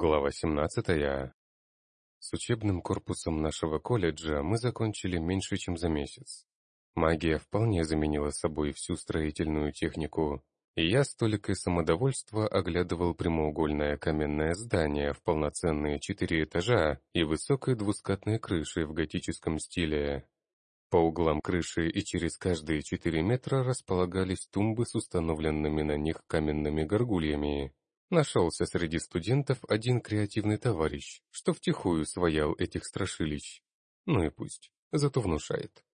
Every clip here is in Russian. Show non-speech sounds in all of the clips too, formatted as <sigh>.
Глава 17. С учебным корпусом нашего колледжа мы закончили меньше, чем за месяц. Магия вполне заменила собой всю строительную технику, и я с толикой самодовольства оглядывал прямоугольное каменное здание в полноценные четыре этажа и высокой двускатной крышей в готическом стиле. По углам крыши и через каждые четыре метра располагались тумбы с установленными на них каменными горгульями, Нашелся среди студентов один креативный товарищ, что втихую своял этих страшилищ. Ну и пусть, зато внушает.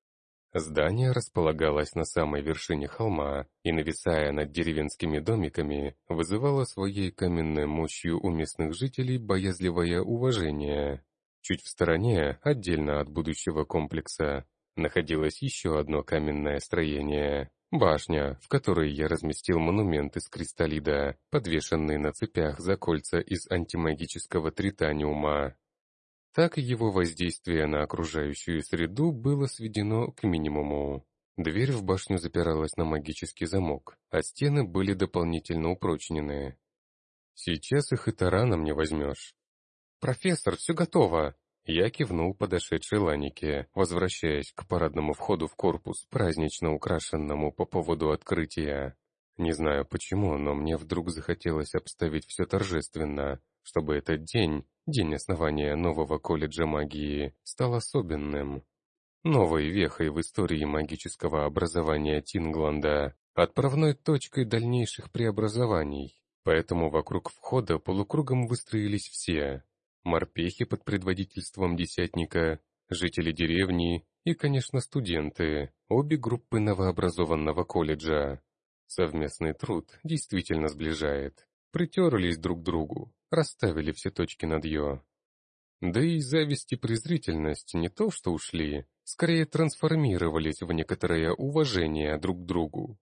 Здание располагалось на самой вершине холма и, нависая над деревенскими домиками, вызывало своей каменной мощью у местных жителей боязливое уважение. Чуть в стороне, отдельно от будущего комплекса, находилось еще одно каменное строение, Башня, в которой я разместил монумент из кристаллида, подвешенный на цепях за кольца из антимагического тританиума. Так его воздействие на окружающую среду было сведено к минимуму. Дверь в башню запиралась на магический замок, а стены были дополнительно упрочнены. Сейчас их и тараном не возьмешь. «Профессор, все готово!» Я кивнул подошедшей Ланике, возвращаясь к парадному входу в корпус, празднично украшенному по поводу открытия. Не знаю почему, но мне вдруг захотелось обставить все торжественно, чтобы этот день, день основания нового колледжа магии, стал особенным. Новой вехой в истории магического образования Тингланда, отправной точкой дальнейших преобразований. Поэтому вокруг входа полукругом выстроились все, морпехи под предводительством десятника, жители деревни и, конечно, студенты, обе группы новообразованного колледжа. Совместный труд действительно сближает. Притерлись друг к другу, расставили все точки над «ё». Да и зависть и презрительность не то что ушли, скорее трансформировались в некоторое уважение друг к другу.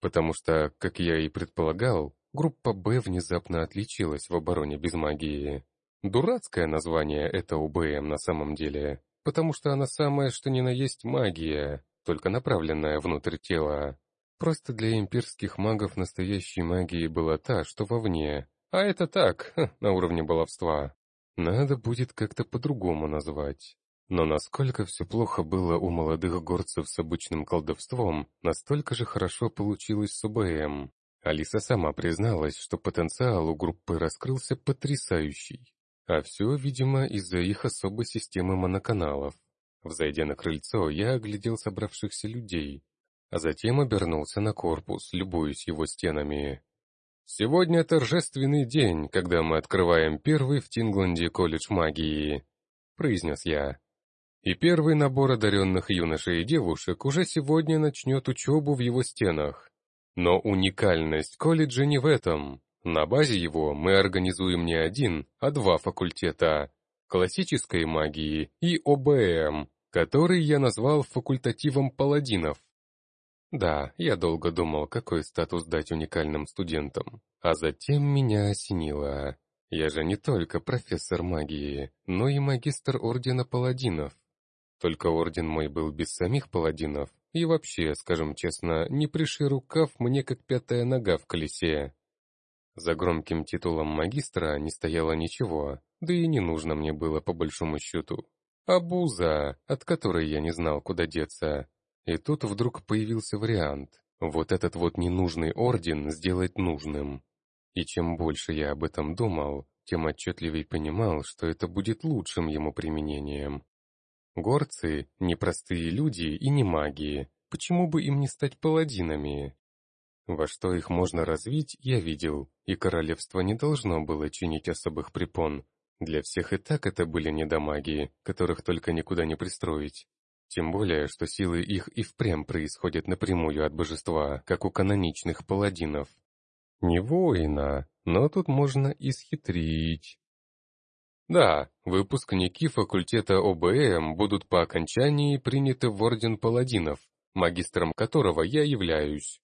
Потому что, как я и предполагал, группа «Б» внезапно отличилась в обороне без магии. Дурацкое название это УБМ на самом деле, потому что она самая что ни на есть магия, только направленная внутрь тела. Просто для имперских магов настоящей магии была та, что вовне, а это так, <laughs> на уровне баловства. Надо будет как-то по-другому назвать. Но насколько все плохо было у молодых горцев с обычным колдовством, настолько же хорошо получилось с УБМ. Алиса сама призналась, что потенциал у группы раскрылся потрясающий. А все, видимо, из-за их особой системы моноканалов. Взойдя на крыльцо, я оглядел собравшихся людей, а затем обернулся на корпус, любуясь его стенами. «Сегодня торжественный день, когда мы открываем первый в Тингланде колледж магии», — произнес я. «И первый набор одаренных юношей и девушек уже сегодня начнет учебу в его стенах. Но уникальность колледжа не в этом. На базе его мы организуем не один, а два факультета – классической магии и ОБМ, который я назвал факультативом паладинов. Да, я долго думал, какой статус дать уникальным студентам, а затем меня осенило. Я же не только профессор магии, но и магистр Ордена Паладинов. Только орден мой был без самих паладинов, и вообще, скажем честно, не приши рукав мне как пятая нога в колесе. За громким титулом магистра не стояло ничего, да и не нужно мне было по большому счету. Абуза, от которой я не знал, куда деться. И тут вдруг появился вариант. Вот этот вот ненужный орден сделать нужным. И чем больше я об этом думал, тем отчетливее понимал, что это будет лучшим ему применением. Горцы — непростые люди и не маги. Почему бы им не стать паладинами? Во что их можно развить, я видел, и королевство не должно было чинить особых препон. Для всех и так это были недомагии, которых только никуда не пристроить. Тем более, что силы их и впрямь происходят напрямую от божества, как у каноничных паладинов. Не воина, но тут можно и схитрить. Да, выпускники факультета ОБМ будут по окончании приняты в Орден Паладинов, магистром которого я являюсь.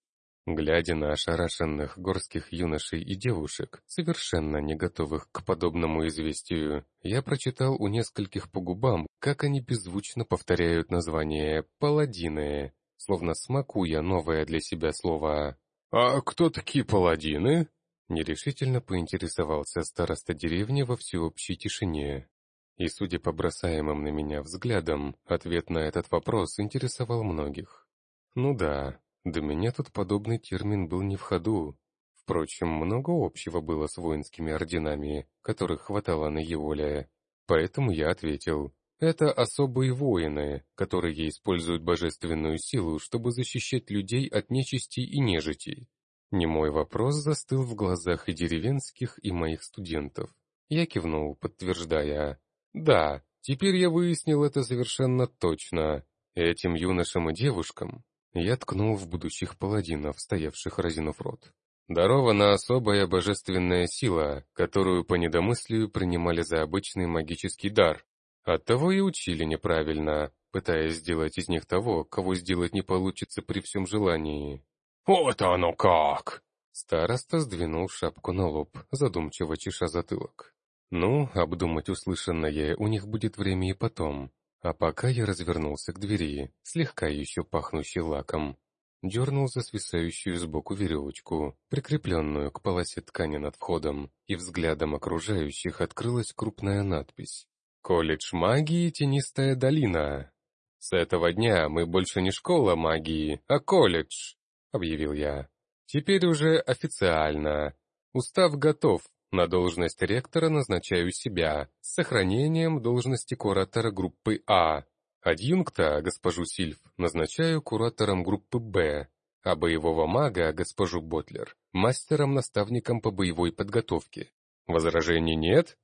Глядя на ошарашенных горских юношей и девушек, совершенно не готовых к подобному известию, я прочитал у нескольких по губам, как они беззвучно повторяют название «паладины», словно смакуя новое для себя слово. «А кто такие паладины?» Нерешительно поинтересовался староста деревни во всеобщей тишине. И, судя по бросаемым на меня взглядам, ответ на этот вопрос интересовал многих. Ну да, до меня тут подобный термин был не в ходу. Впрочем, много общего было с воинскими орденами, которых хватало на Еволе. Поэтому я ответил, это особые воины, которые используют божественную силу, чтобы защищать людей от нечисти и нежити. Немой вопрос застыл в глазах и деревенских, и моих студентов. Я кивнул, подтверждая, да, теперь я выяснил это совершенно точно. Этим юношам и девушкам я ткнул в будущих паладинов, стоявших разинув рот. Дарована особая божественная сила, которую по недомыслию принимали за обычный магический дар. Оттого и учили неправильно, пытаясь сделать из них того, кого сделать не получится при всем желании. «Вот оно как!» Староста сдвинул шапку на лоб, задумчиво чеша затылок. Ну, обдумать услышанное у них будет время и потом. А пока я развернулся к двери, слегка еще пахнущей лаком. Дернул за свисающую сбоку веревочку, прикрепленную к полосе ткани над входом, и взглядом окружающих открылась крупная надпись. «Колледж магии Тенистая долина». «С этого дня мы больше не школа магии, а колледж», — объявил я. «Теперь уже официально. Устав готов, на должность ректора назначаю себя, с сохранением должности куратора группы А. Адъюнкта, госпожу Сильф, назначаю куратором группы Б, а боевого мага, госпожу Ботлер, мастером-наставником по боевой подготовке. Возражений нет?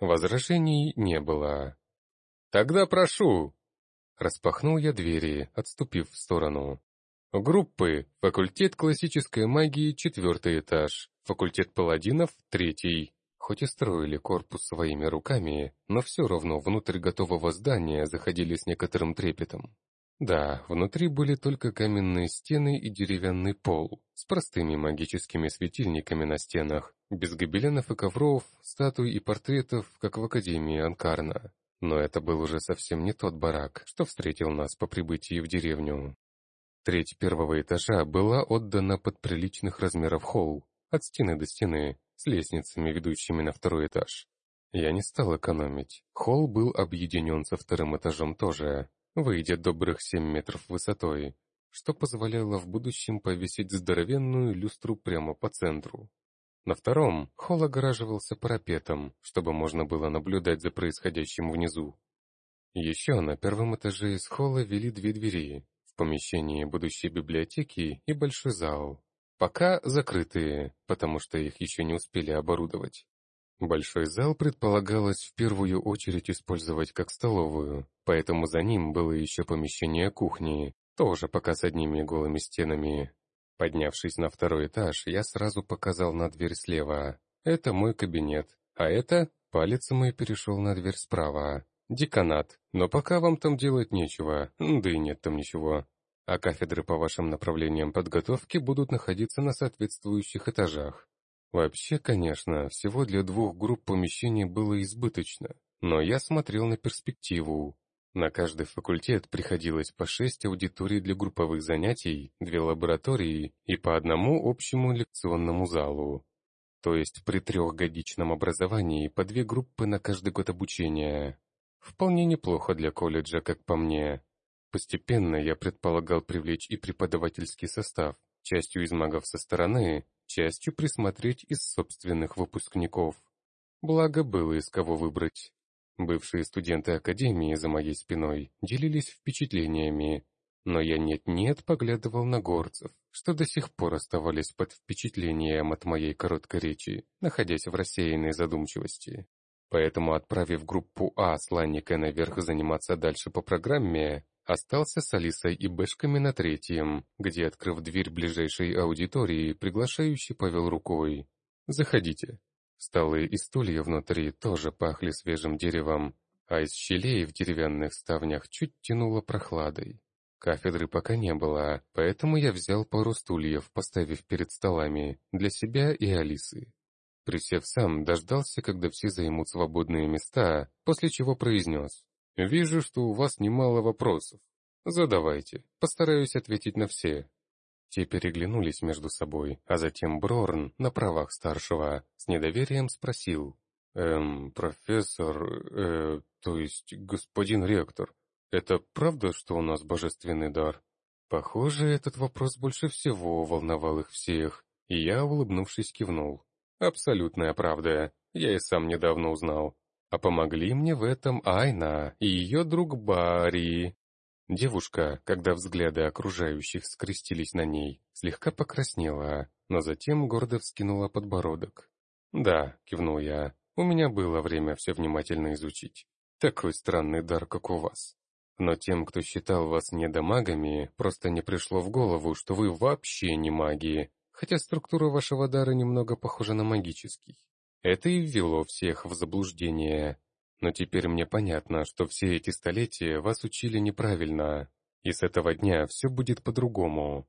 Возражений не было. Тогда прошу. Распахнул я двери, отступив в сторону. Группы. Факультет классической магии, четвертый этаж. Факультет паладинов, третий. Хоть и строили корпус своими руками, но все равно внутрь готового здания заходили с некоторым трепетом. Да, внутри были только каменные стены и деревянный пол, с простыми магическими светильниками на стенах, без гобеленов и ковров, статуй и портретов, как в Академии Анкарна. Но это был уже совсем не тот барак, что встретил нас по прибытии в деревню. Треть первого этажа была отдана под приличных размеров холл, от стены до стены, с лестницами, ведущими на второй этаж. Я не стал экономить. Холл был объединен со вторым этажом тоже, выйдя добрых семь метров высотой, что позволяло в будущем повесить здоровенную люстру прямо по центру. На втором холл огораживался парапетом, чтобы можно было наблюдать за происходящим внизу. Еще на первом этаже из холла вели две двери, в помещении будущей библиотеки и большой зал. Пока закрытые, потому что их еще не успели оборудовать. Большой зал предполагалось в первую очередь использовать как столовую, поэтому за ним было еще помещение кухни, тоже пока с одними голыми стенами. Поднявшись на второй этаж, я сразу показал на дверь слева. Это мой кабинет, а это палец мой перешел на дверь справа. Деканат. Но пока вам там делать нечего, да и нет там ничего. А кафедры по вашим направлениям подготовки будут находиться на соответствующих этажах. Вообще, конечно, всего для двух групп помещений было избыточно, но я смотрел на перспективу. На каждый факультет приходилось по шесть аудиторий для групповых занятий, две лаборатории и по одному общему лекционному залу. То есть при трехгодичном образовании по две группы на каждый год обучения. Вполне неплохо для колледжа, как по мне. Постепенно я предполагал привлечь и преподавательский состав, частью из магов со стороны, частью присмотреть из собственных выпускников. Благо было из кого выбрать. Бывшие студенты Академии за моей спиной делились впечатлениями, но я нет-нет поглядывал на горцев, что до сих пор оставались под впечатлением от моей короткой речи, находясь в рассеянной задумчивости. Поэтому, отправив группу А с Ланника наверх заниматься дальше по программе, остался с Алисой и Бэшками на третьем, где, открыв дверь ближайшей аудитории, приглашающий повел рукой. «Заходите». Столы и стулья внутри тоже пахли свежим деревом, а из щелей в деревянных ставнях чуть тянуло прохладой. Кафедры пока не было, поэтому я взял пару стульев, поставив перед столами, для себя и Алисы. Присев сам, дождался, когда все займут свободные места, после чего произнес. «Вижу, что у вас немало вопросов. Задавайте, постараюсь ответить на все». Те переглянулись между собой, а затем Брорн, на правах старшего, с недоверием спросил. «Эм, профессор, э, то есть господин ректор, это правда, что у нас божественный дар?» Похоже, этот вопрос больше всего волновал их всех, и я, улыбнувшись, кивнул. «Абсолютная правда, я и сам недавно узнал. А помогли мне в этом Айна и ее друг Барри. Девушка, когда взгляды окружающих скрестились на ней, слегка покраснела, но затем гордо вскинула подбородок. «Да», — кивнул я, — «у меня было время все внимательно изучить. Такой странный дар, как у вас. Но тем, кто считал вас недомагами, просто не пришло в голову, что вы вообще не маги, хотя структура вашего дара немного похожа на магический. Это и ввело всех в заблуждение, но теперь мне понятно, что все эти столетия вас учили неправильно, и с этого дня все будет по-другому.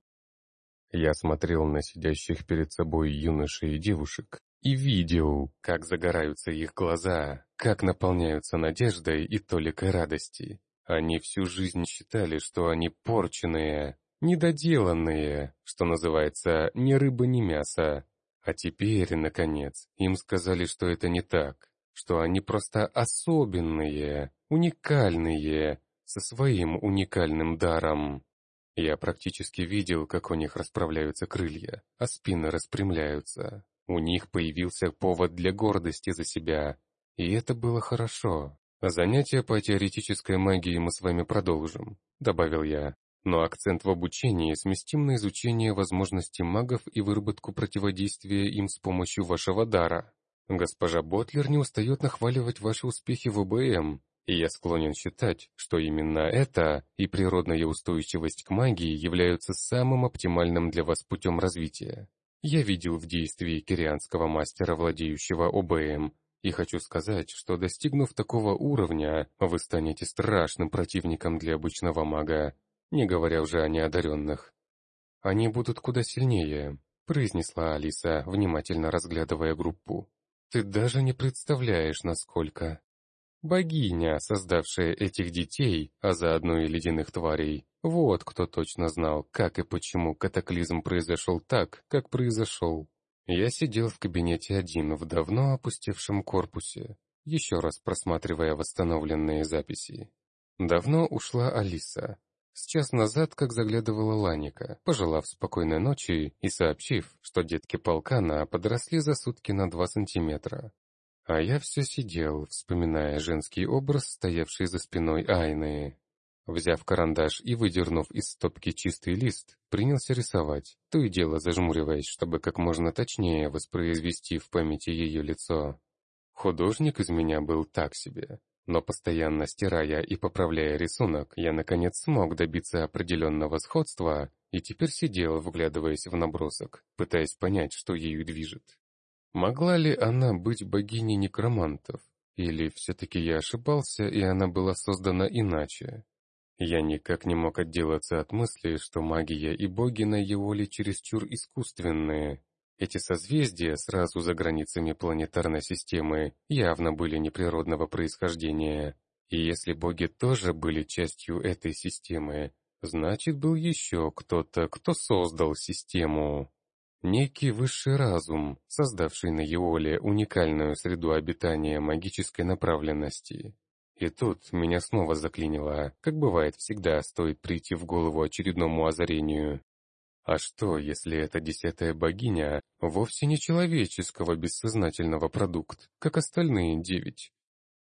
Я смотрел на сидящих перед собой юношей и девушек и видел, как загораются их глаза, как наполняются надеждой и толикой радости. Они всю жизнь считали, что они порченные, недоделанные, что называется, ни рыба, ни мясо. А теперь, наконец, им сказали, что это не так что они просто особенные, уникальные, со своим уникальным даром. Я практически видел, как у них расправляются крылья, а спины распрямляются. У них появился повод для гордости за себя, и это было хорошо. «Занятия по теоретической магии мы с вами продолжим», — добавил я. «Но акцент в обучении сместим на изучение возможностей магов и выработку противодействия им с помощью вашего дара. Госпожа Ботлер не устает нахваливать ваши успехи в ОБМ, и я склонен считать, что именно это и природная устойчивость к магии являются самым оптимальным для вас путем развития. Я видел в действии кирианского мастера, владеющего ОБМ, и хочу сказать, что достигнув такого уровня, вы станете страшным противником для обычного мага, не говоря уже о неодаренных. Они будут куда сильнее, произнесла Алиса, внимательно разглядывая группу. Ты даже не представляешь, насколько. Богиня, создавшая этих детей, а заодно и ледяных тварей, вот кто точно знал, как и почему катаклизм произошел так, как произошел. Я сидел в кабинете один в давно опустевшем корпусе, еще раз просматривая восстановленные записи. Давно ушла Алиса, с час назад, как заглядывала Ланика, пожелав спокойной ночи и сообщив, что детки полкана подросли за сутки на два сантиметра. А я все сидел, вспоминая женский образ, стоявший за спиной Айны. Взяв карандаш и выдернув из стопки чистый лист, принялся рисовать, то и дело зажмуриваясь, чтобы как можно точнее воспроизвести в памяти ее лицо. Художник из меня был так себе, но постоянно стирая и поправляя рисунок, я наконец смог добиться определенного сходства и теперь сидел, вглядываясь в набросок, пытаясь понять, что ею движет. Могла ли она быть богиней некромантов? Или все-таки я ошибался, и она была создана иначе? Я никак не мог отделаться от мысли, что магия и боги на Еоле чересчур искусственные, эти созвездия сразу за границами планетарной системы явно были неприродного происхождения. И если боги тоже были частью этой системы, значит был еще кто-то, кто создал систему. Некий высший разум, создавший на Еоле уникальную среду обитания магической направленности. И тут меня снова заклинило, как бывает всегда, стоит прийти в голову очередному озарению. А что, если эта десятая богиня вовсе не человеческого бессознательного продукт, как остальные девять?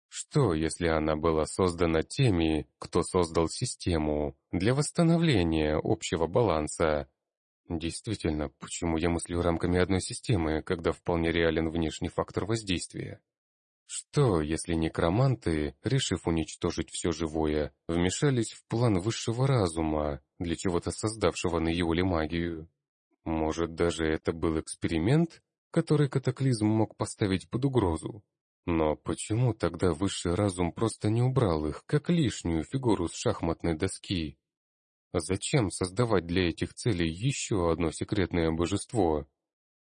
Что, если она была создана теми, кто создал систему для восстановления общего баланса? Действительно, почему я мыслю рамками одной системы, когда вполне реален внешний фактор воздействия? Что, если некроманты, решив уничтожить все живое, вмешались в план высшего разума, для чего-то создавшего на Иоле магию? Может, даже это был эксперимент, который катаклизм мог поставить под угрозу? Но почему тогда высший разум просто не убрал их, как лишнюю фигуру с шахматной доски? Зачем создавать для этих целей еще одно секретное божество?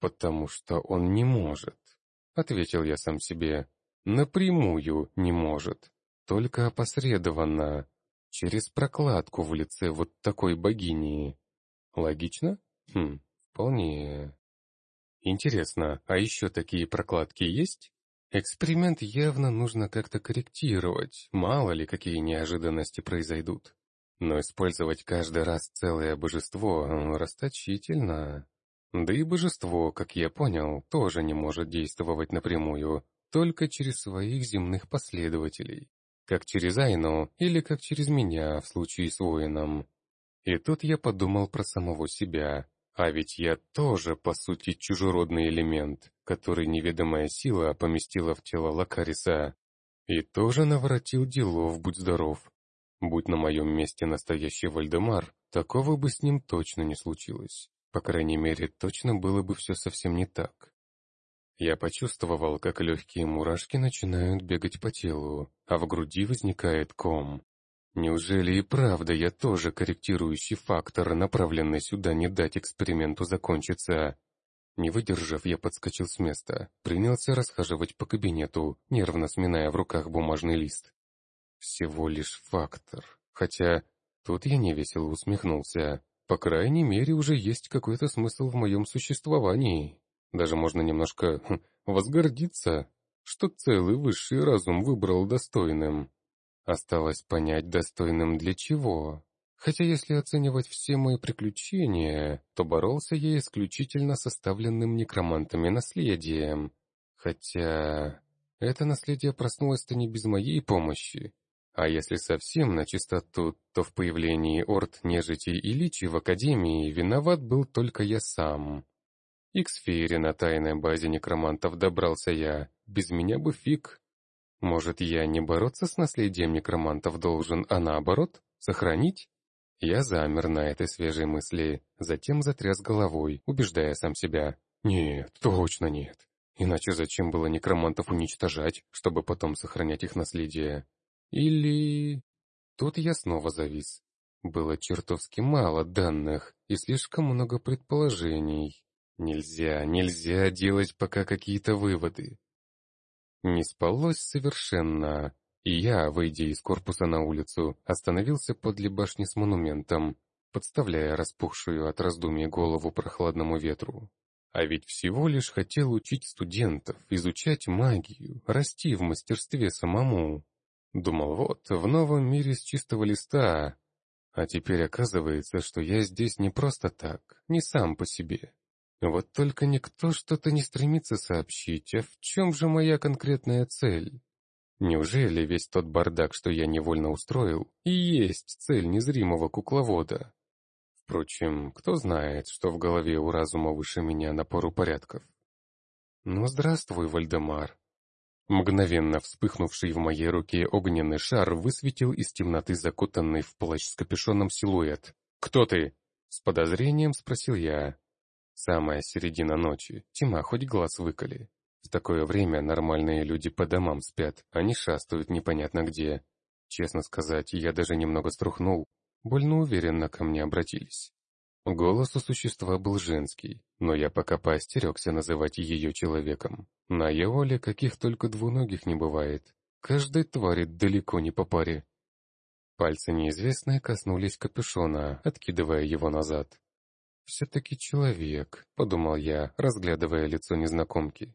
Потому что он не может, — ответил я сам себе. Напрямую не может, только опосредованно, через прокладку в лице вот такой богини. Логично? Хм, вполне. Интересно, а еще такие прокладки есть? Эксперимент явно нужно как-то корректировать, мало ли какие неожиданности произойдут. Но использовать каждый раз целое божество расточительно. Да и божество, как я понял, тоже не может действовать напрямую, только через своих земных последователей. Как через Айну или как через меня в случае с воином. И тут я подумал про самого себя. А ведь я тоже, по сути, чужеродный элемент, который неведомая сила поместила в тело Лакариса. И тоже наворотил делов, будь здоров. Будь на моем месте настоящий Вальдемар, такого бы с ним точно не случилось. По крайней мере, точно было бы все совсем не так. Я почувствовал, как легкие мурашки начинают бегать по телу, а в груди возникает ком. Неужели и правда я тоже корректирующий фактор, направленный сюда не дать эксперименту закончиться? Не выдержав, я подскочил с места, принялся расхаживать по кабинету, нервно сминая в руках бумажный лист. Всего лишь фактор. Хотя тут я невесело усмехнулся. По крайней мере, уже есть какой-то смысл в моем существовании. Даже можно немножко хм, возгордиться, что целый высший разум выбрал достойным. Осталось понять, достойным для чего. Хотя если оценивать все мои приключения, то боролся я исключительно составленным некромантами наследием. Хотя это наследие проснулось-то не без моей помощи. А если совсем на чистоту, то в появлении орд нежити и личи в Академии виноват был только я сам. И к сфере на тайной базе некромантов добрался я, без меня бы фиг. Может, я не бороться с наследием некромантов должен, а наоборот, сохранить? Я замер на этой свежей мысли, затем затряс головой, убеждая сам себя. Нет, точно нет. Иначе зачем было некромантов уничтожать, чтобы потом сохранять их наследие? Или... Тут я снова завис. Было чертовски мало данных и слишком много предположений. Нельзя, нельзя делать пока какие-то выводы. Не спалось совершенно, и я, выйдя из корпуса на улицу, остановился подле башни с монументом, подставляя распухшую от раздумий голову прохладному ветру. А ведь всего лишь хотел учить студентов, изучать магию, расти в мастерстве самому. Думал, вот, в новом мире с чистого листа. А теперь оказывается, что я здесь не просто так, не сам по себе. Вот только никто что-то не стремится сообщить, а в чем же моя конкретная цель? Неужели весь тот бардак, что я невольно устроил, и есть цель незримого кукловода? Впрочем, кто знает, что в голове у разума выше меня на пару порядков. Ну, здравствуй, Вальдемар. Мгновенно вспыхнувший в моей руке огненный шар высветил из темноты закутанный в плащ с капюшоном силуэт. «Кто ты?» — с подозрением спросил я. Самая середина ночи, тьма хоть глаз выколи. В такое время нормальные люди по домам спят, они шастают непонятно где. Честно сказать, я даже немного струхнул, больно уверенно ко мне обратились. Голос у существа был женский, но я пока поостерегся называть ее человеком. На Еоле каких только двуногих не бывает. Каждой твари далеко не по паре. Пальцы неизвестные коснулись капюшона, откидывая его назад. «Все-таки человек», — подумал я, разглядывая лицо незнакомки.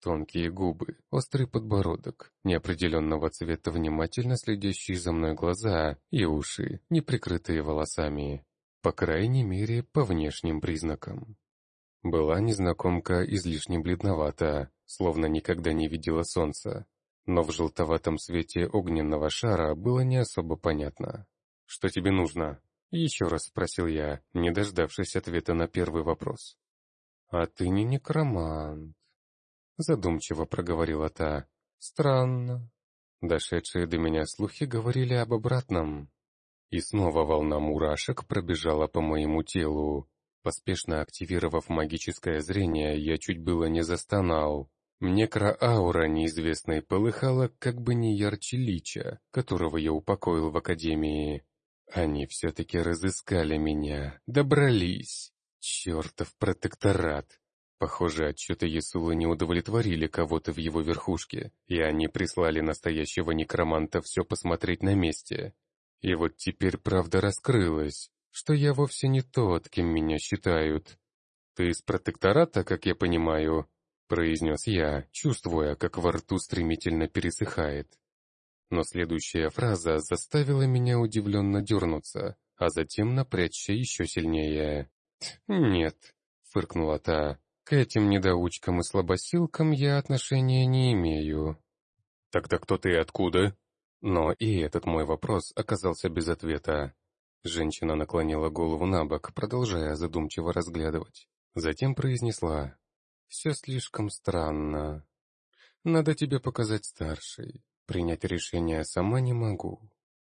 Тонкие губы, острый подбородок, неопределенного цвета внимательно следящие за мной глаза и уши, не прикрытые волосами. По крайней мере, по внешним признакам. Была незнакомка излишне бледновата, словно никогда не видела солнца, но в желтоватом свете огненного шара было не особо понятно. «Что тебе нужно?» — еще раз спросил я, не дождавшись ответа на первый вопрос. «А ты не некромант», — задумчиво проговорила та. «Странно». Дошедшие до меня слухи говорили об обратном. И снова волна мурашек пробежала по моему телу. Поспешно активировав магическое зрение, я чуть было не застонал. Некроаура неизвестной полыхала как бы не ярче лича, которого я упокоил в Академии. Они все-таки разыскали меня, добрались. Чертов протекторат. Похоже, отчеты Ясула не удовлетворили кого-то в его верхушке, и они прислали настоящего некроманта все посмотреть на месте. И вот теперь правда раскрылась, что я вовсе не тот, кем меня считают. «Ты из протектората, как я понимаю?» — произнес я, чувствуя, как во рту стремительно пересыхает. Но следующая фраза заставила меня удивленно дернуться, а затем напрячься еще сильнее. «Нет», — фыркнула та, — «к этим недоучкам и слабосилкам я отношения не имею». «Тогда кто ты и откуда?» Но и этот мой вопрос оказался без ответа. Женщина наклонила голову на бок, продолжая задумчиво разглядывать. Затем произнесла. «Все слишком странно. Надо тебе показать старший. Принять решение сама не могу».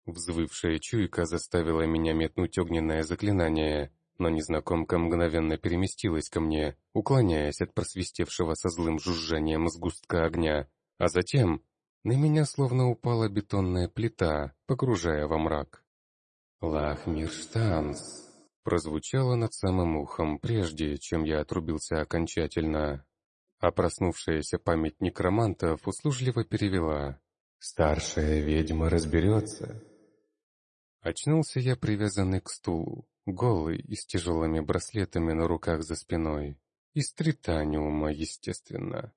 Взвывшая чуйка заставила меня метнуть огненное заклинание, но незнакомка мгновенно переместилась ко мне, уклоняясь от просвистевшего со злым жужжанием сгустка огня, а затем на меня словно упала бетонная плита, погружая во мрак. «Лахмирштанс!» прозвучало над самым ухом, прежде чем я отрубился окончательно. А проснувшаяся память некромантов услужливо перевела. «Старшая ведьма разберется». Очнулся я привязанный к стулу, голый и с тяжелыми браслетами на руках за спиной. Из тританиума, естественно.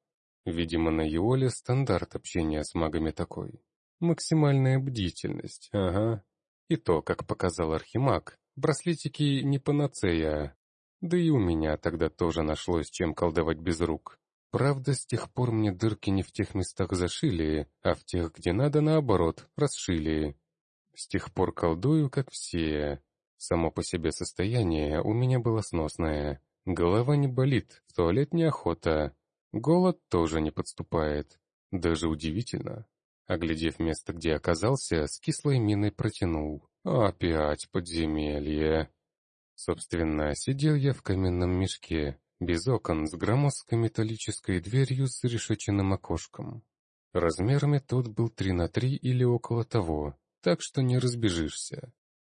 Видимо, на Юоле стандарт общения с магами такой. Максимальная бдительность, ага. И то, как показал Архимаг, браслетики не панацея. Да и у меня тогда тоже нашлось, чем колдовать без рук. Правда, с тех пор мне дырки не в тех местах зашили, а в тех, где надо, наоборот, расшили. С тех пор колдую, как все. Само по себе состояние у меня было сносное. Голова не болит, в туалет неохота. Голод тоже не подступает. Даже удивительно. Оглядев место, где оказался, с кислой миной протянул. «Опять подземелье!» Собственно, сидел я в каменном мешке, без окон, с громоздкой металлической дверью с решетченным окошком. Размерами тот был три на три или около того, так что не разбежишься.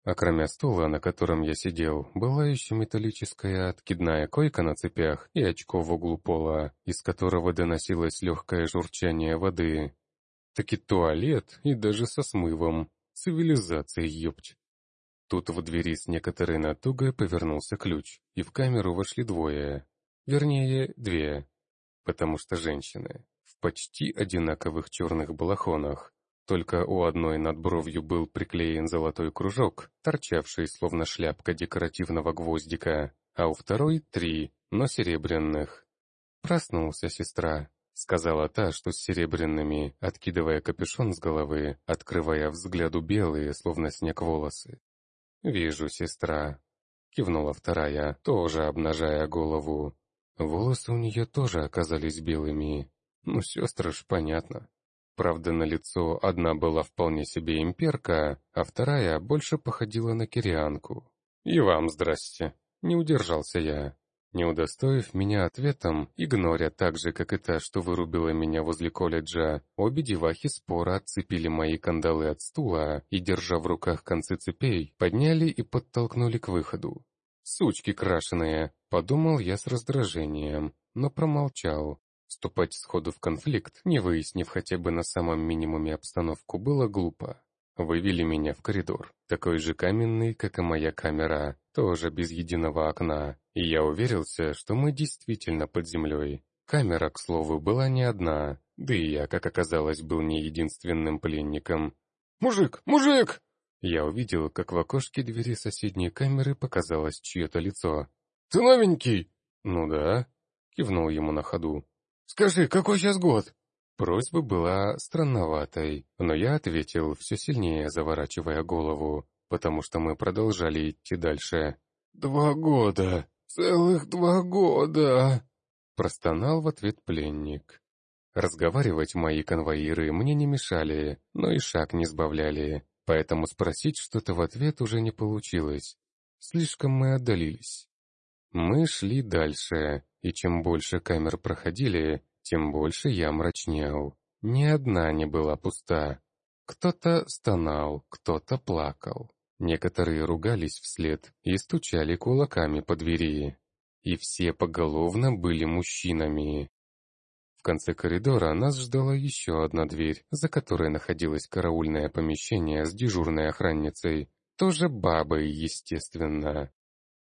А кроме стула, на котором я сидел, была еще металлическая откидная койка на цепях и очко в углу пола, из которого доносилось легкое журчание воды. Таки туалет и даже со смывом. Цивилизация, ёпть. Тут в двери с некоторой натугой повернулся ключ, и в камеру вошли двое. Вернее, две. Потому что женщины. В почти одинаковых черных балахонах. Только у одной над бровью был приклеен золотой кружок, торчавший словно шляпка декоративного гвоздика, а у второй три, но серебряных. Проснулся сестра. — сказала та, что с серебряными, откидывая капюшон с головы, открывая взгляду белые, словно снег волосы. «Вижу, сестра», — кивнула вторая, тоже обнажая голову. Волосы у нее тоже оказались белыми. Ну, сестры ж понятно. Правда, на лицо одна была вполне себе имперка, а вторая больше походила на кирианку. «И вам здрасте», — не удержался я. Не удостоив меня ответом, игноря так же, как и та, что вырубила меня возле колледжа, обе девахи спора отцепили мои кандалы от стула и, держа в руках концы цепей, подняли и подтолкнули к выходу. «Сучки крашеные!» — подумал я с раздражением, но промолчал. Вступать сходу в конфликт, не выяснив хотя бы на самом минимуме обстановку, было глупо. Вывели меня в коридор, такой же каменный, как и моя камера, тоже без единого окна, и я уверился, что мы действительно под землей. Камера, к слову, была не одна, да и я, как оказалось, был не единственным пленником. «Мужик! Мужик!» Я увидел, как в окошке двери соседней камеры показалось чье-то лицо. «Ты новенький?» «Ну да», — кивнул ему на ходу. «Скажи, какой сейчас год?» Просьба была странноватой, но я ответил, все сильнее заворачивая голову потому что мы продолжали идти дальше. «Два года! Целых два года!» Простонал в ответ пленник. Разговаривать мои конвоиры мне не мешали, но и шаг не сбавляли, поэтому спросить что-то в ответ уже не получилось. Слишком мы отдалились. Мы шли дальше, и чем больше камер проходили, тем больше я мрачнел. Ни одна не была пуста. Кто-то стонал, кто-то плакал. Некоторые ругались вслед и стучали кулаками по двери. И все поголовно были мужчинами. В конце коридора нас ждала еще одна дверь, за которой находилось караульное помещение с дежурной охранницей, тоже бабой, естественно.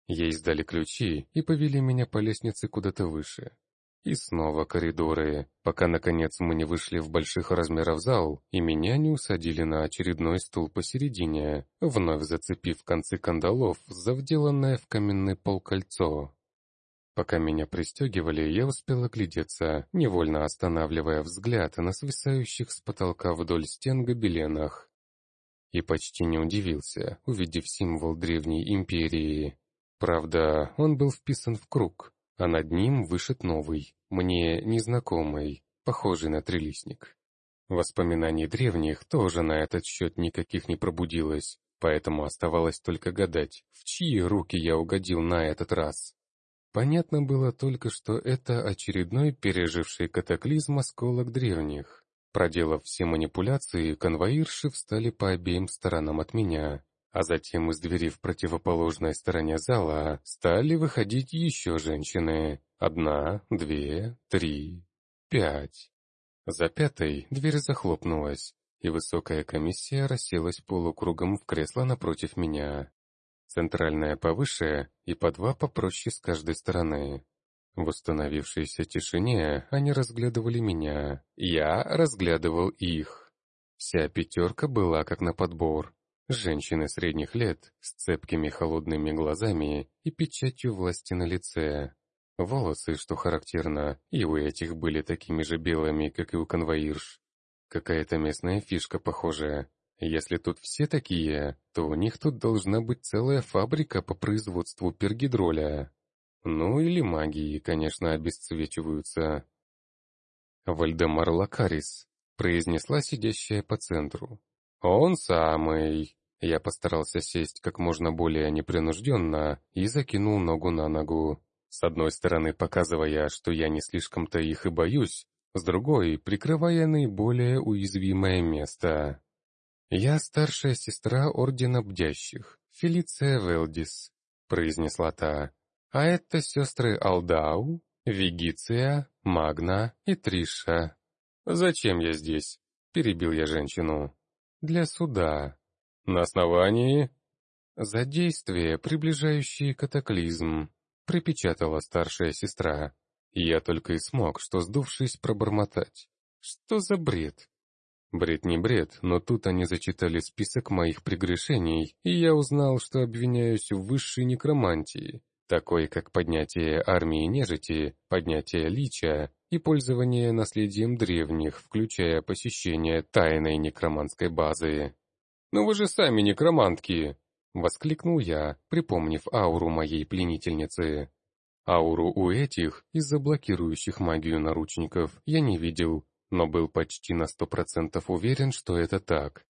Ей сдали ключи и повели меня по лестнице куда-то выше. И снова коридоры, пока, наконец, мы не вышли в больших размеров зал, и меня не усадили на очередной стул посередине, вновь зацепив концы кандалов за вделанное в каменный пол кольцо. Пока меня пристегивали, я успел оглядеться, невольно останавливая взгляд на свисающих с потолка вдоль стен гобеленах. И почти не удивился, увидев символ древней империи. Правда, он был вписан в круг, а над ним вышит новый, мне незнакомый, похожий на трилистник. Воспоминаний древних тоже на этот счет никаких не пробудилось, поэтому оставалось только гадать, в чьи руки я угодил на этот раз. Понятно было только, что это очередной переживший катаклизм осколок древних. Проделав все манипуляции, конвоирши встали по обеим сторонам от меня, а затем из двери в противоположной стороне зала стали выходить еще женщины. Одна, две, три, пять. За пятой дверь захлопнулась, и высокая комиссия расселась полукругом в кресло напротив меня. Центральная повыше и по два попроще с каждой стороны. В установившейся тишине они разглядывали меня, я разглядывал их. Вся пятерка была как на подбор, Женщины средних лет, с цепкими холодными глазами и печатью власти на лице. Волосы, что характерно, и у этих были такими же белыми, как и у конвоирш. Какая-то местная фишка похожая. Если тут все такие, то у них тут должна быть целая фабрика по производству пергидроля. Ну или магии, конечно, обесцвечиваются. «Вальдемар Лакарис», — произнесла сидящая по центру. «Он самый!» Я постарался сесть как можно более непринужденно и закинул ногу на ногу. С одной стороны, показывая, что я не слишком-то их и боюсь, с другой, прикрывая наиболее уязвимое место. «Я старшая сестра Ордена Бдящих, Фелиция Велдис», — произнесла та. «А это сестры Алдау, Вегиция, Магна и Триша». «Зачем я здесь?» — перебил я женщину для суда. На основании... За действие, приближающие катаклизм, припечатала старшая сестра. Я только и смог, что сдувшись, пробормотать. Что за бред? Бред не бред, но тут они зачитали список моих прегрешений, и я узнал, что обвиняюсь в высшей некромантии, такой как поднятие армии нежити, поднятие лича и пользование наследием древних, включая посещение тайной некроманской базы. «Но вы же сами некромантки!» — воскликнул я, припомнив ауру моей пленительницы. Ауру у этих, из-за блокирующих магию наручников, я не видел, но был почти на сто процентов уверен, что это так.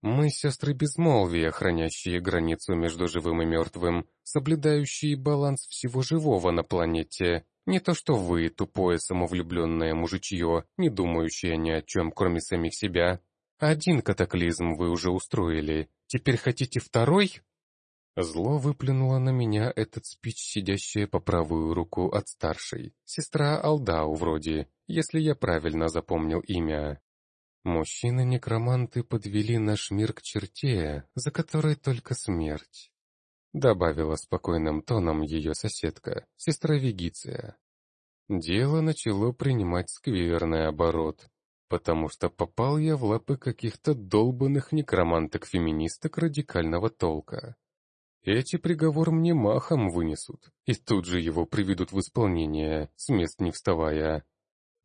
Мы сестры безмолвия, хранящие границу между живым и мертвым, соблюдающие баланс всего живого на планете. Не то что вы, тупое самовлюбленное мужичье, не думающее ни о чем, кроме самих себя. Один катаклизм вы уже устроили, теперь хотите второй? Зло выплюнуло на меня этот спич, сидящая по правую руку от старшей. Сестра Алдау вроде, если я правильно запомнил имя. Мужчины-некроманты подвели наш мир к черте, за которой только смерть. Добавила спокойным тоном ее соседка, сестра Вегиция. Дело начало принимать скверный оборот, потому что попал я в лапы каких-то долбанных некроманток-феминисток радикального толка. Эти приговор мне махом вынесут, и тут же его приведут в исполнение, с мест не вставая.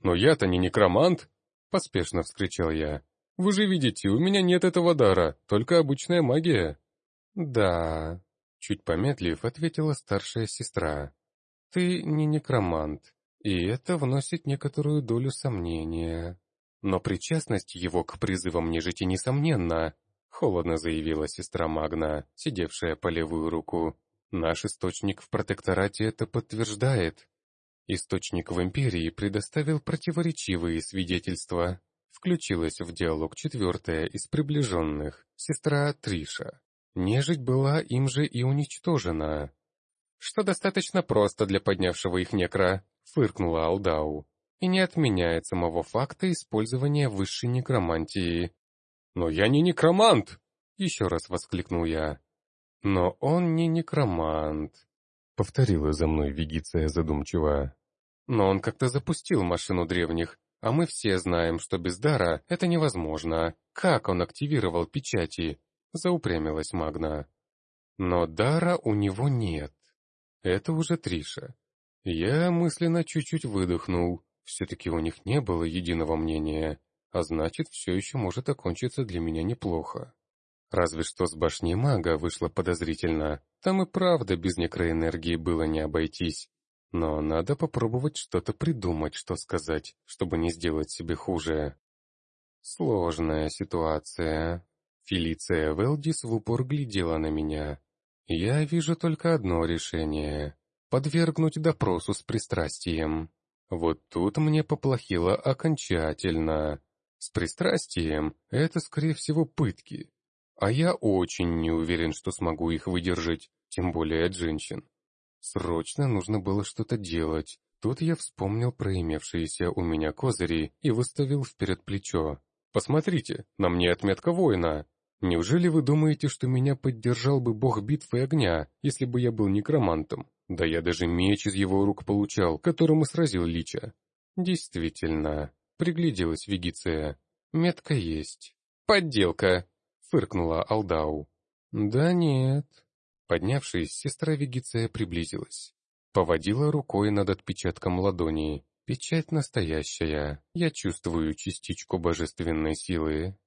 «Но я-то не некромант!» — поспешно вскричал я. «Вы же видите, у меня нет этого дара, только обычная магия». «Да», — чуть помедлив, ответила старшая сестра. «Ты не некромант, и это вносит некоторую долю сомнения. Но причастность его к призывам нежити несомненна», — холодно заявила сестра Магна, сидевшая по левую руку. «Наш источник в протекторате это подтверждает». Источник в империи предоставил противоречивые свидетельства. Включилась в диалог четвертая из приближенных, сестра Триша. Нежить была им же и уничтожена. «Что достаточно просто для поднявшего их некра», — фыркнула Алдау, «и не отменяет самого факта использования высшей некромантии». «Но я не некромант!» — еще раз воскликнул я. «Но он не некромант», повторила за мной Вегиция задумчиво. Но он как-то запустил машину древних, а мы все знаем, что без дара это невозможно. Как он активировал печати? Заупрямилась Магна. Но дара у него нет. Это уже Триша. Я мысленно чуть-чуть выдохнул. Все-таки у них не было единого мнения, а значит, все еще может окончиться для меня неплохо. Разве что с башни мага вышло подозрительно. Там и правда без некроэнергии было не обойтись. Но надо попробовать что-то придумать, что сказать, чтобы не сделать себе хуже. Сложная ситуация. Фелиция Велдис в упор глядела на меня. Я вижу только одно решение — подвергнуть допросу с пристрастием. Вот тут мне поплохело окончательно. С пристрастием это, скорее всего, пытки. А я очень не уверен, что смогу их выдержать, тем более от женщин. Срочно нужно было что-то делать. Тут я вспомнил про имевшиеся у меня козыри и выставил вперед плечо. «Посмотрите, на мне отметка воина. Неужели вы думаете, что меня поддержал бы бог битвы огня, если бы я был некромантом? Да я даже меч из его рук получал, которым и сразил Лича». «Действительно», — пригляделась Вегиция. «Метка есть». «Подделка», — фыркнула Алдау. «Да нет». Поднявшись, сестра Вегиция приблизилась. Поводила рукой над отпечатком ладони. Печать настоящая. Я чувствую частичку божественной силы.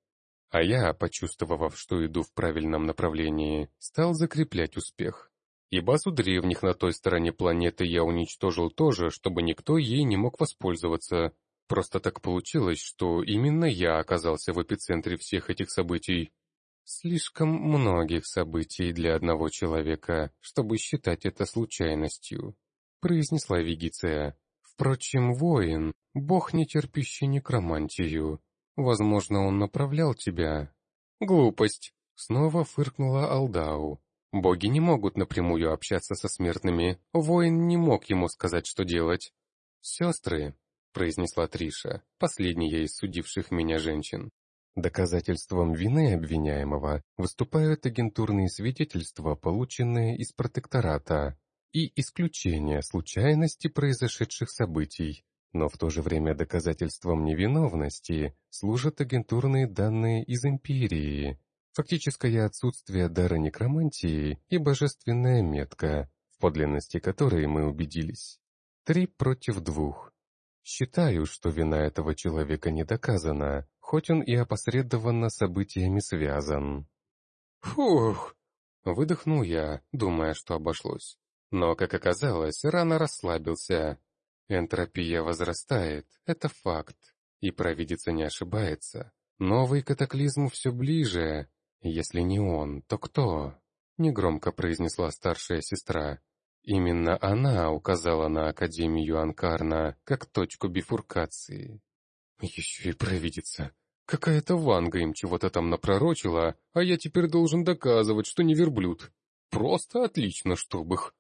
А я, почувствовав, что иду в правильном направлении, стал закреплять успех. И базу древних на той стороне планеты я уничтожил тоже, чтобы никто ей не мог воспользоваться. Просто так получилось, что именно я оказался в эпицентре всех этих событий. Слишком многих событий для одного человека, чтобы считать это случайностью, произнесла Вегиция. Впрочем, воин, бог не терпящий некромантию. Возможно, он направлял тебя. Глупость, снова фыркнула Алдау. Боги не могут напрямую общаться со смертными. Воин не мог ему сказать, что делать. «Сестры», — произнесла Триша, последняя из судивших меня женщин, Доказательством вины обвиняемого выступают агентурные свидетельства, полученные из протектората, и исключение случайности произошедших событий, но в то же время доказательством невиновности служат агентурные данные из империи, фактическое отсутствие дара некромантии и божественная метка, в подлинности которой мы убедились. Три против двух. Считаю, что вина этого человека не доказана, хоть он и опосредованно событиями связан. «Фух!» — выдохнул я, думая, что обошлось. Но, как оказалось, рано расслабился. Энтропия возрастает, это факт, и провидица не ошибается. Новый катаклизм все ближе. Если не он, то кто? Негромко произнесла старшая сестра. Именно она указала на Академию Анкарна как точку бифуркации. Еще и провидица. Какая-то Ванга им чего-то там напророчила, а я теперь должен доказывать, что не верблюд. Просто отлично, чтоб их.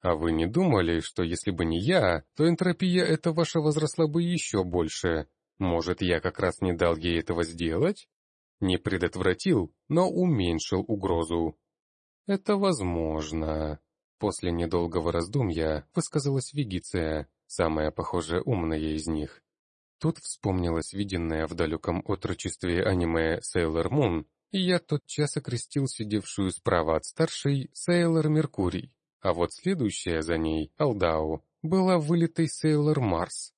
А вы не думали, что если бы не я, то энтропия эта ваша возросла бы еще больше? Может, я как раз не дал ей этого сделать? Не предотвратил, но уменьшил угрозу. Это возможно. После недолгого раздумья высказалась Вегиция, самая, похоже, умная из них. Тут вспомнилось виденное в далеком отрочестве аниме «Сейлор Мун», и я тотчас окрестил сидевшую справа от старшей «Сейлор Меркурий», а вот следующая за ней, Алдау, была вылитой «Сейлор Марс».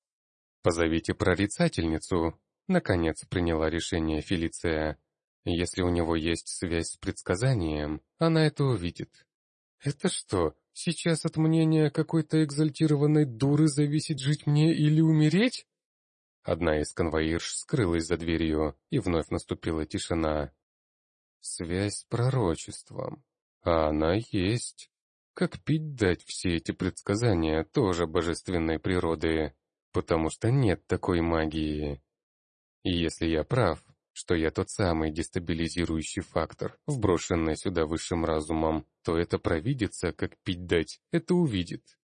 «Позовите прорицательницу», — наконец приняла решение Фелиция. «Если у него есть связь с предсказанием, она это увидит». «Это что, сейчас от мнения какой-то экзальтированной дуры зависит жить мне или умереть?» Одна из конвоирш скрылась за дверью, и вновь наступила тишина. Связь с пророчеством. А она есть. Как пить дать все эти предсказания тоже божественной природы, потому что нет такой магии. И если я прав, что я тот самый дестабилизирующий фактор, вброшенный сюда высшим разумом, то это провидится, как пить дать, это увидит.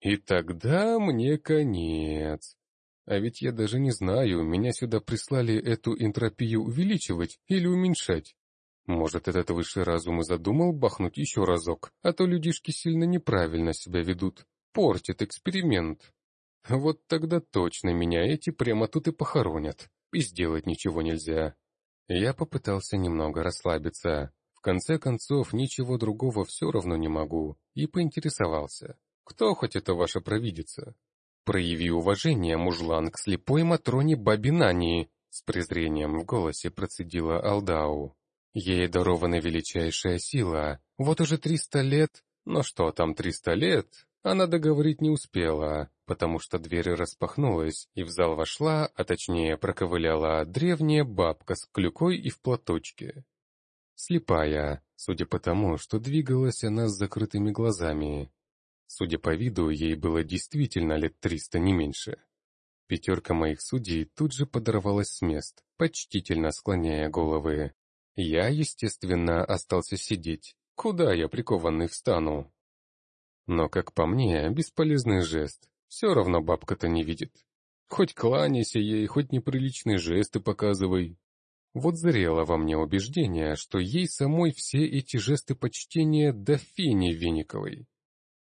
И тогда мне конец. А ведь я даже не знаю, меня сюда прислали эту энтропию увеличивать или уменьшать. Может, этот высший разум и задумал бахнуть еще разок, а то людишки сильно неправильно себя ведут, портят эксперимент. Вот тогда точно меня эти прямо тут и похоронят, и сделать ничего нельзя. Я попытался немного расслабиться. В конце концов, ничего другого все равно не могу, и поинтересовался. Кто хоть это ваша провидица? Прояви уважение, мужлан, к слепой Матроне Бабинани, с презрением в голосе процедила Алдау. Ей дарована величайшая сила. Вот уже триста лет... Но что там триста лет? Она договорить не успела, потому что дверь распахнулась, и в зал вошла, а точнее проковыляла древняя бабка с клюкой и в платочке. Слепая, судя по тому, что двигалась она с закрытыми глазами. Судя по виду, ей было действительно лет триста, не меньше. Пятерка моих судей тут же подорвалась с мест, почтительно склоняя головы. Я, естественно, остался сидеть. Куда я прикованный встану? Но, как по мне, бесполезный жест. Все равно бабка-то не видит. Хоть кланяйся ей, хоть неприличные жесты показывай. Вот зрело во мне убеждение, что ей самой все эти жесты почтения до фени Вениковой.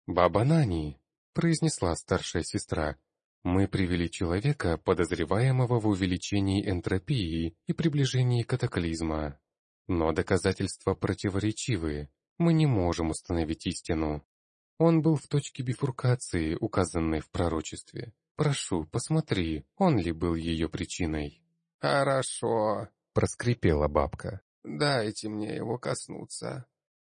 «Баба Нани», — произнесла старшая сестра, — «мы привели человека, подозреваемого в увеличении энтропии и приближении катаклизма. Но доказательства противоречивы, мы не можем установить истину. Он был в точке бифуркации, указанной в пророчестве. Прошу, посмотри, он ли был ее причиной. «Хорошо», — проскрипела бабка. «Дайте мне его коснуться».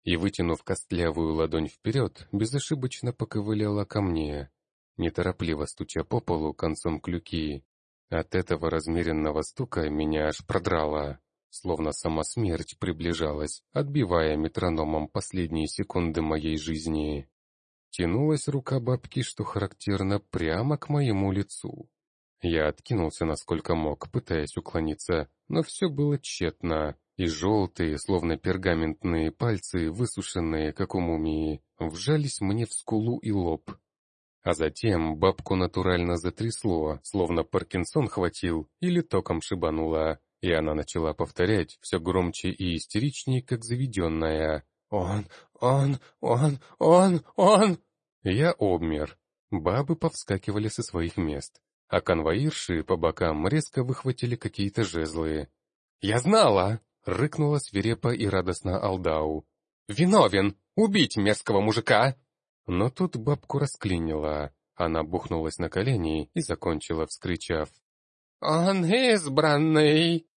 И, вытянув костлявую ладонь вперед, безошибочно поковыляла ко мне, неторопливо стуча по полу концом клюки. От этого размеренного стука меня аж продрало, словно сама смерть приближалась, отбивая метрономом последние секунды моей жизни. Тянулась рука бабки, что характерно, прямо к моему лицу. Я откинулся насколько мог, пытаясь уклониться, но все было тщетно, и желтые, словно пергаментные пальцы, высушенные, как у мумии, вжались мне в скулу и лоб. А затем бабку натурально затрясло, словно Паркинсон хватил или током шибануло, и она начала повторять все громче и истеричнее, как заведенная. «Он, он, он, он, он!» Я обмер. Бабы повскакивали со своих мест, а конвоирши по бокам резко выхватили какие-то жезлы. «Я знала!» — рыкнула свирепо и радостно Алдау. «Виновен! Убить мерзкого мужика!» Но тут бабку расклинила. Она бухнулась на колени и закончила, вскричав. «Он избранный!»